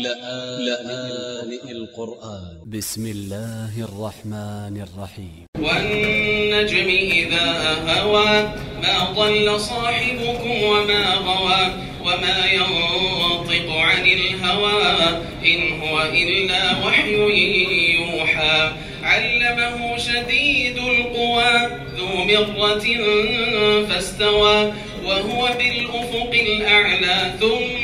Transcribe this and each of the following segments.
لآن القرآن. ب س م الله الرحمن الرحيم والنجم إذا هوى ما ضل صاحبكم وما غوى وما ينطق عن الهوى إن هو إلا وحي يوحى. علمه شديد القوى ذو مرة فاستوى وهو بالأفق الأعلى ثم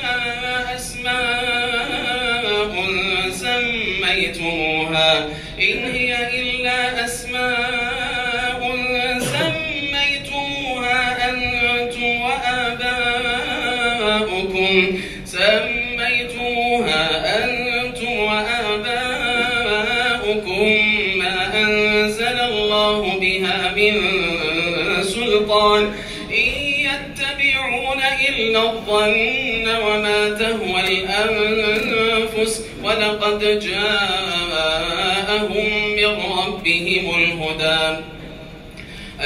بها من سلطان. إن يتبعون إلا الظن وما تهوى الأنفس ولقد جاءهم من ربهم الهدى.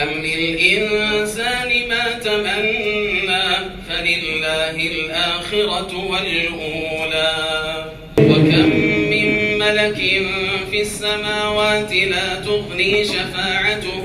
أم للإنسان ما تمنى فلله الآخرة والأولى. وكم من ملك في السماوات لا تغني شفاعتهم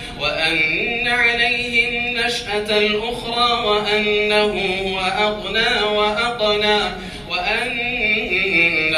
وأن عليه النشأة الأخرى وأنه هو أغنى وأقنى